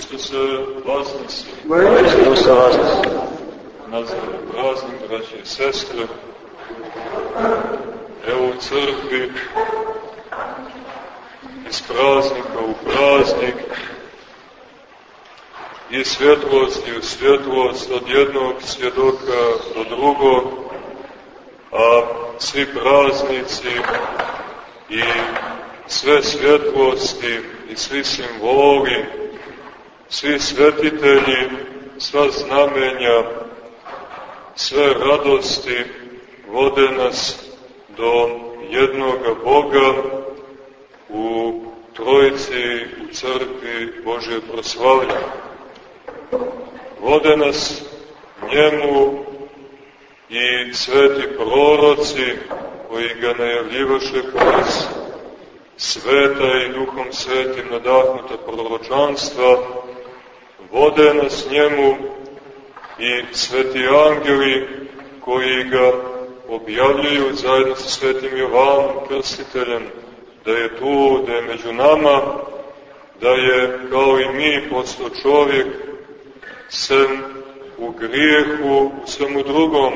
Se vaznesi. Hristos se vaznesi. Nazove praznik, braće i sestre. Evo u crkvi iz praznika u praznik i svjetlost i u svjetlost od jednog svjedoka do drugog, a svi praznici i sve svjetlosti i svi simboli, svi svetitelji, sva znamenja, sve radosti vode nas do jednoga Boga u Trojici, u crkvi Božje proslavlja. Vode nas njemu i sveti proroci koji ga najavljivaše kroz sveta i duhom svetim nadahnuta proročanstva, vode nas njemu i sveti angeli koji ga objavljuju zajedno sa svetim Jovanom Krstiteljem, da je tu, da je među nama, da je kao i mi postao čovjek, sem u grijehu, u svemu drugom,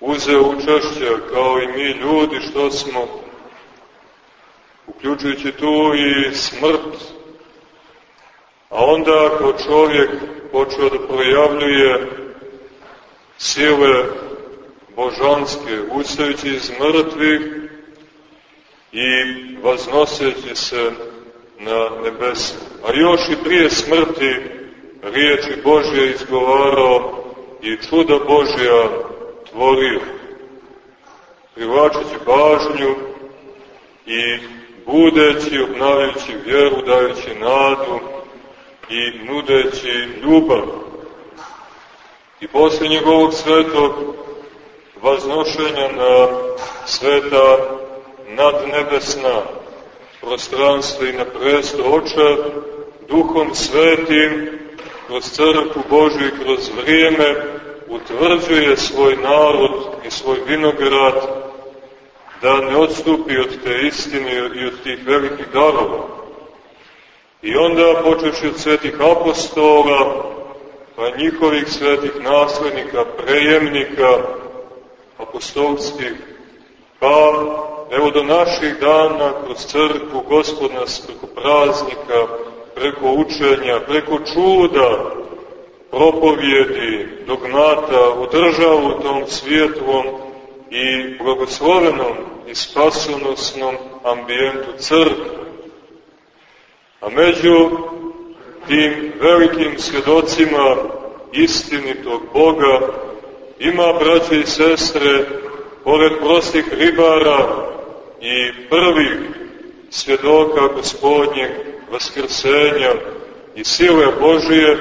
uzeo učešća kao i mi ljudi što smo, uključujući tu i smrt, a onda kao čovjek počeo da projavljuje sile božanske, ustajući iz mrtvih i vaznoseći se na nebesa. A još i prije smrti riječi Božje izgovarao i čuda Božja tvorio, privlačeći pažnju i budeći, obnavljajući vjeru, dajući nadu i nudeći ljubav. I posle njegovog svetog vaznošenja na sveta nadnebesna prostranstva i na presto oča, duhom svetim, kroz crku Božju i kroz vrijeme, utvrđuje svoj narod i svoj vinograd da ne odstupi od te istine i od tih velikih darova. I onda, počeši od svetih apostola, pa njihovih svetih naslednika, prejemnika, apostolskih, pa evo do naših dana kroz crkvu Gospod nas preko praznika, preko učenja, preko čuda, propovjedi, dogmata održava u tom svijetlom i blagoslovenom i spasonosnom ambijentu crkve. A među tim velikim svjedocima istinitog Boga ima, braće i sestre, pored prostih ribara i prvih svjedoka gospodnjeg vaskrsenja i sile Božije,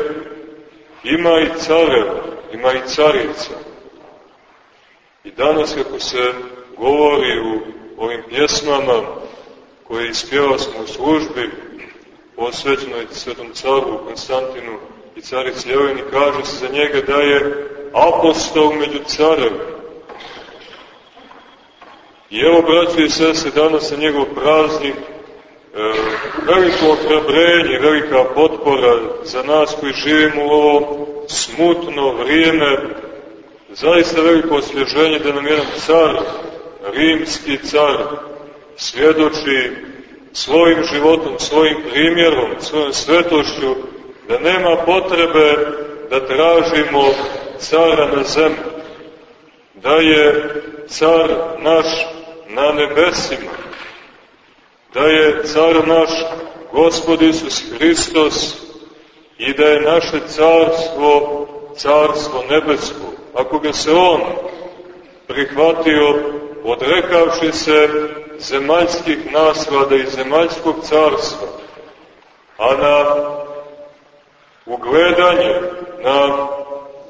ima i care, ima i carica. I danas kako se govori u ovim pjesmama koje ispjeva smo u službi posvećenoj svetom caru Konstantinu i carici Jeleni, kaže se za njega da je apostol među carevima. I evo, braći i sese, danas je njegov praznik, e, veliko ohrabrenje, velika potpora za nas koji živimo u ovo smutno vrijeme, zaista veliko osvježenje da nam jedan car, rimski car, svjedoči svojim životom, svojim primjerom, svojom svetošću, da nema potrebe da tražimo cara na zemlji, da je car naš na nebesima, da je car naš Gospod Isus Hristos i da je naše carstvo carstvo nebesko. Ako ga se on prihvatio, odrekavši se zemaljskih naslada i zemaljskog carstva, a na ugledanje na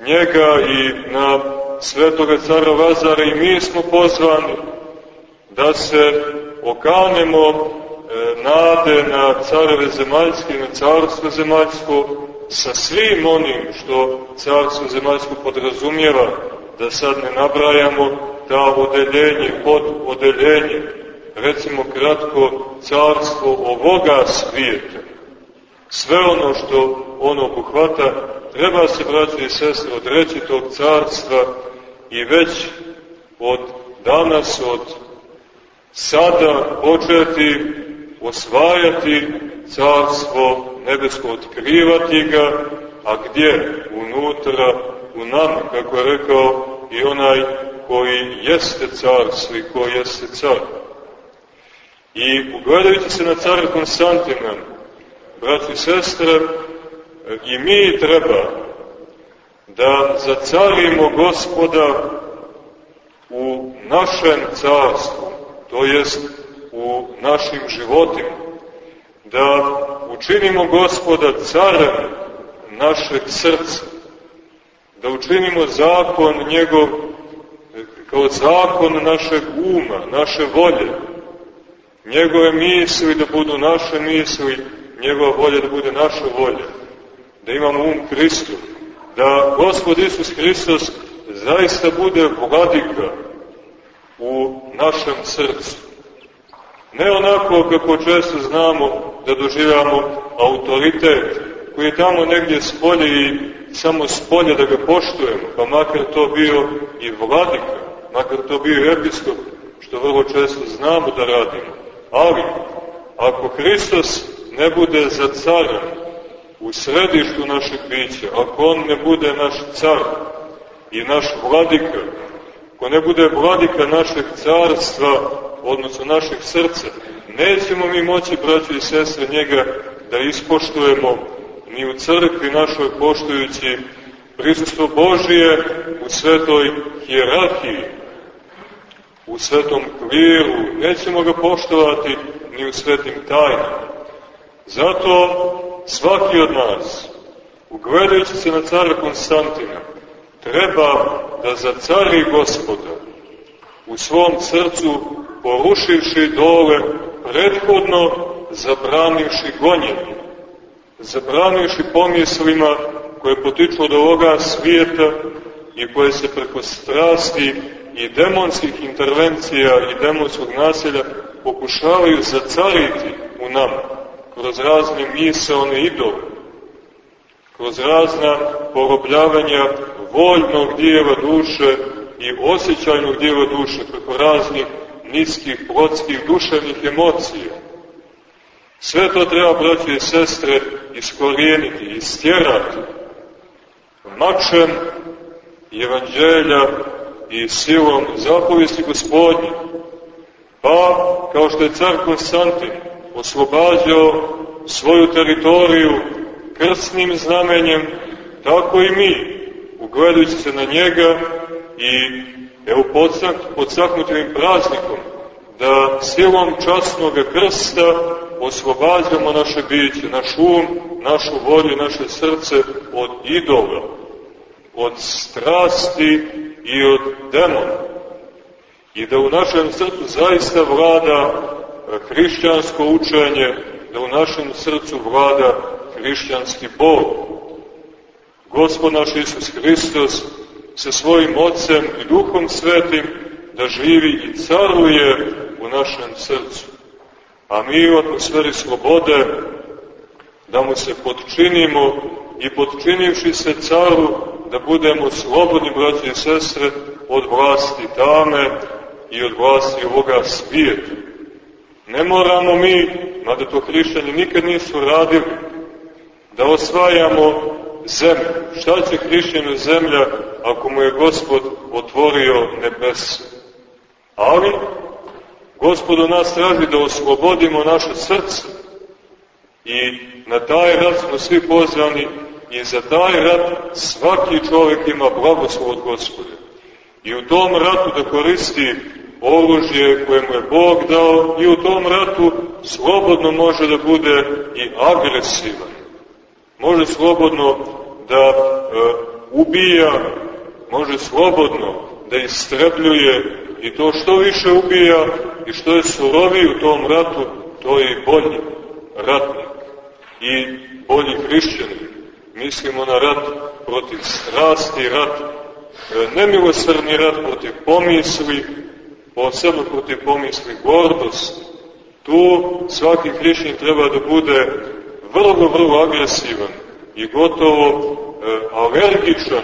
njega i na svetoga cara Lazara i mi smo pozvani da se okanemo e, nade na careve zemaljske, na carstvo zemaljsko, sa svim onim što carstvo zemaljsko podrazumijeva, da sad ne nabrajamo ta odeljenje, pod odeljenje, recimo kratko, carstvo ovoga svijeta. sve ono što ono obuhvata, treba se, braći i sestre, odreći tog carstva i već od danas, od sada početi osvajati carstvo nebesko, otkrivati ga, a gdje? Unutra, u nama, kako je rekao i onaj koji jeste carstvo i koji jeste car. I ugledajući se na cara Konstantina, braći i sestre, i mi treba da zacarimo gospoda u našem carstvu, to jest u našim životima, da učinimo gospoda carem našeg srca, da učinimo zakon njegov kao zakon našeg uma, naše volje, njegove misli da budu naše misli, njegova volja da bude naša volja, da imamo um Hristu, da Gospod Isus Hristos zaista bude vladika u našem srcu. Ne onako kako često znamo da doživamo autoritet koji je tamo negdje spolje i samo spolje da ga poštujemo, pa makar to bio i vladika, makar to bio i episkop, što vrlo često znamo da radimo. Ali, ako Hristos ne bude za cara u središtu našeg bića, ako on ne bude naš car i naš vladika, ako ne bude vladika našeg carstva, odnosno našeg srca, nećemo mi moći, braći i sestre, njega da ispoštujemo ni u crkvi našoj poštujući prisustvo Božije u svetoj hjerarhiji, u svetom kliru, nećemo ga poštovati ni u svetim tajnama. Zato svaki od nas, ugledajući se na cara Konstantina, treba da za cari gospoda u svom srcu porušivši dole, prethodno zabranivši gonjenje, zabranivši pomislima koje potiču od ovoga svijeta i koje se preko strasti i demonskih intervencija i demonskog nasilja pokušavaju zacariti u nama kroz razne misalne idole, kroz razna porobljavanja voljnog dijela duše i osjećajnog dijela duše preko raznih niskih, plotskih, duševnih emocija. Sve to treba, braće i sestre, iskorijeniti, istjerati mačem evanđelja i silom zapovesti gospodnje. Pa, kao što je car Konstantin oslobađao svoju teritoriju krstnim znamenjem, tako i mi, ugledajući se na njega i evo podsaknutim praznikom, da silom časnog krsta oslobađamo naše biće, naš um, našu volju, naše srce od idola, od strasti i od demona. I da u našem srcu zaista vlada hrišćansko učenje, da u našem srcu vlada hrišćanski Bog. Gospod naš Isus Hristos sa svojim Otcem i Duhom Svetim da živi i caruje u našem srcu. A mi u atmosferi slobode da mu se podčinimo i podčinivši se caru da budemo slobodni, braći i sestre, od vlasti tame i od vlasti ovoga svijeta. Ne moramo mi, mada to hrišćani nikad nisu radili, da osvajamo zemlju. Šta će hrišćanu zemlja ako mu je gospod otvorio nebes? Ali, gospod od nas traži da oslobodimo naše srce i na taj rat smo svi pozvani i za taj rat svaki čovjek ima blagoslov od gospoda. I u tom ratu da koristi oružje koje mu je Bog dao i u tom ratu slobodno može da bude i agresivan. Može slobodno da e, ubija, može slobodno da istrebljuje i to što više ubija i što je suroviji u tom ratu, to je i bolji ratnik i bolji hrišćanin. Mislimo na rat protiv strasti, rat, e, nemilosrdni rat protiv pomisli, posebno protiv pomisli gordosti. Tu svaki hrišćanin treba da bude vrlo, vrlo agresivan i gotovo e, alergičan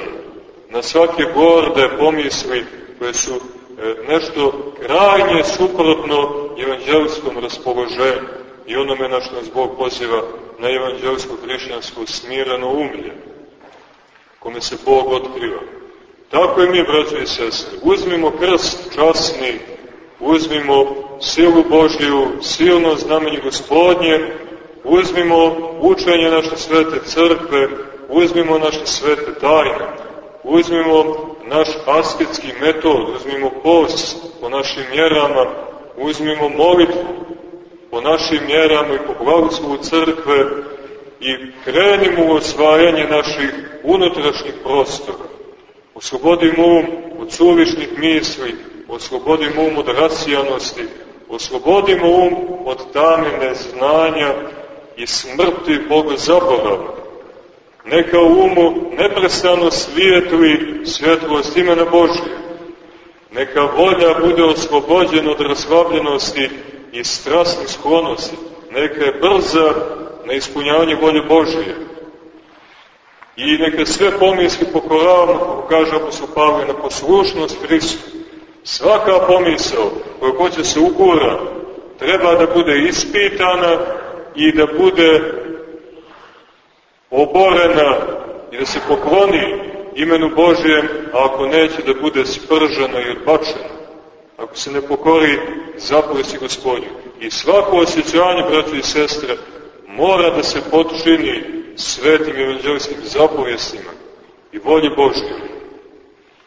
na svake gorde pomisli koje su e, nešto krajnje suprotno evanđelskom raspoloženju i onome na što nas Bog poziva na evanđelsko hrišćansko smirano umlje, kome se Bog otkriva. Tako i mi, braći i sestre, uzmimo krst časni, uzmimo silu Božiju, silno znamenje gospodnje, uzmimo učenje naše svete crkve, uzmimo naše svete tajne, uzmimo naš asketski metod, uzmimo post po našim mjerama, uzmimo molitvu po našim mjerama i po blagoslovu crkve i krenimo u osvajanje naših unutrašnjih prostora. Oslobodimo um od suvišnih misli, oslobodimo um od rasijanosti, oslobodimo um od tamine znanja i smrti Boga zaborava. Neka umu neprestano svijetli svjetlost imena Božje. Neka volja bude oslobođena od rasvabljenosti i strasnih sklonosti. Neka je brza na ispunjavanje volje Božje. I neka sve pomisli pokoravamo, kako kaže apostol Pavle, na poslušnost Hristu. Svaka pomisao koja hoće se ugura treba da bude ispitana i da bude oborena i da se pokloni imenu Božijem, a ako neće da bude spržena i odbačena. Ako se ne pokori, zapovesti gospodinu. I svako osjećanje, braći i sestre, mora da se potčini svetim evanđelijskim zapovjestima i volji Božje.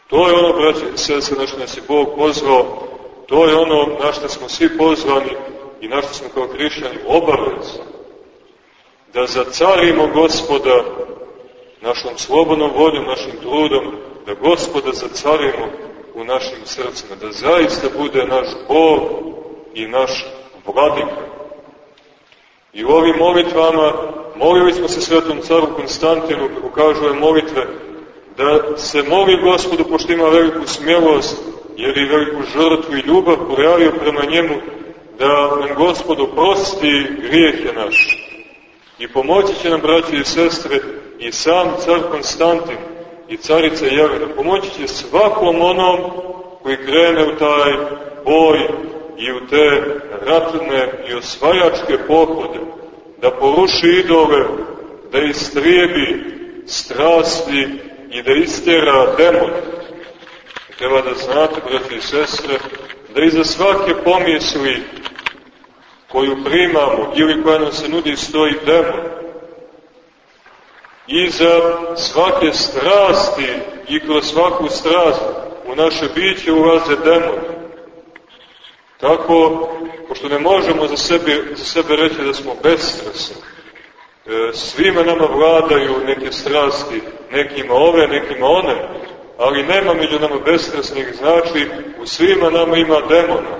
To je ono, braći i sestre, na što nas je Bog pozvao, to je ono na što smo svi pozvani i na što smo kao hrišćani obavezni. Da zacarimo gospoda našom slobodnom voljom, našim trudom, da gospoda zacarimo u našim srcima, da zaista bude naš Bog i naš vladika. I u ovim molitvama molili smo se svetom caru Konstantinu, kako kažu je molitve, da se moli gospodu, pošto ima veliku smjelost, jer i veliku žrtvu i ljubav projavio prema njemu, da nam gospod oprosti grijehe naše. I pomoći će nam, braći i sestre, i sam car Konstantin i carica Jelena. Pomoći će svakom onom koji krene u taj boj i u te ratne i osvajačke pohode, da poruši idole, da istrijebi strasti i da istjera demon. Treba da znate, braći i sestre, da iza svake pomisli koju primamo ili koja nam se nudi stoji demon. Iza svake strasti i kroz svaku strast u naše biće ulaze demon. Tako, pošto ne možemo za sebe, za sebe reći da smo bestresni, e, svima nama vladaju neke strasti, nekima ove, nekima one, ali nema među nama bestresnih, znači u svima nama ima demona.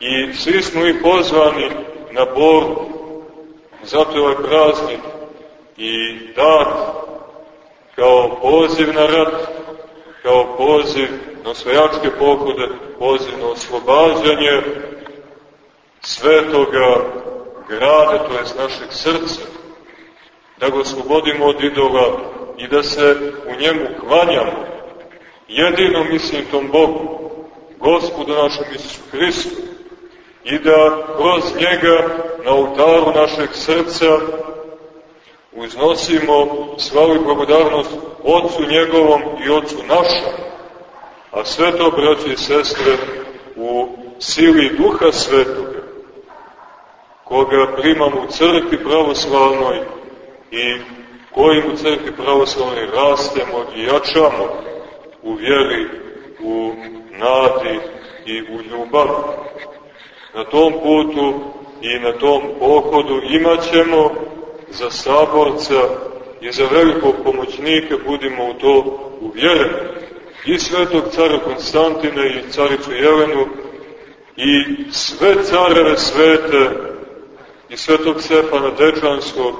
I svi smo i pozvani na borbu. Zato je ovaj praznik i dat kao poziv na rat, kao poziv na osvajačke pohode, poziv na oslobađanje svetoga grada, to je našeg srca, da ga oslobodimo od idola i da se u njemu klanjamo. Jedinom tom Bogu, Gospodu našem Isusu Hristu, i da kroz njega na oltaru našeg srca uznosimo slavu i blagodarnost Otcu njegovom i Otcu našom, a sve to, braći i sestre, u sili Duha Svetoga, koga primamo u crkvi pravoslavnoj i kojim u crkvi pravoslavnoj rastemo i jačamo u vjeri, u nadi i u ljubavi. Na tom putu i na tom pohodu imat ćemo za saborca i za velikog pomoćnika, budimo u to uvjereni. I svetog cara Konstantina i caricu Jelenu i sve careve svete i svetog Stefana Dečanskog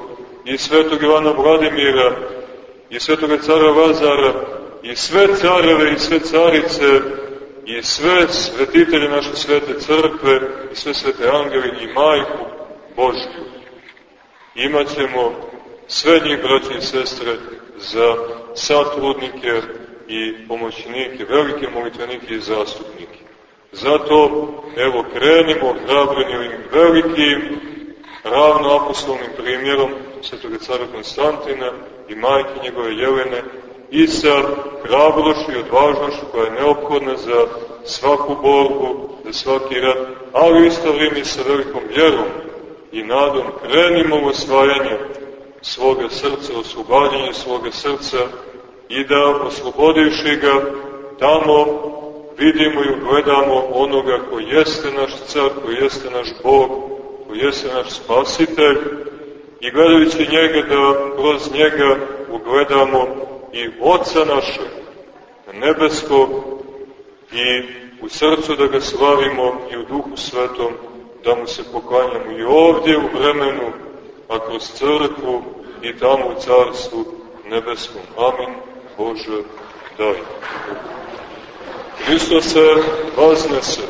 i svetog Ivana Vladimira i svetog cara Lazara i sve careve i sve carice i sve svetitelje naše svete crkve i sve svete angeli i majku Božju. Imaćemo sve njih, i sestre, za satrudnike i pomoćnike, velike molitvenike i zastupnike. Zato, evo, krenimo hrabreni ovim velikim ravno apostolnim primjerom svetoga cara Konstantina i majke njegove Jelene i sa hrabrošću i odvažnošću koja je neophodna za svaku borbu, za svaki rad, ali isto vrijeme sa velikom vjerom i nadom krenimo u osvajanje svoga srca, oslobađanje svoga srca i da oslobodivši ga tamo vidimo i ugledamo onoga koji jeste naš car, koji jeste naš Bog, koji jeste naš spasitelj i gledajući njega da kroz njega ugledamo i Otca našeg, nebeskog i u srcu da ga slavimo i u duhu svetom da mu se poklanjamo i ovdje u vremenu, a kroz crkvu i tamo u carstvu nebeskom. Amin. Bože, daj. Hristos se vaznese.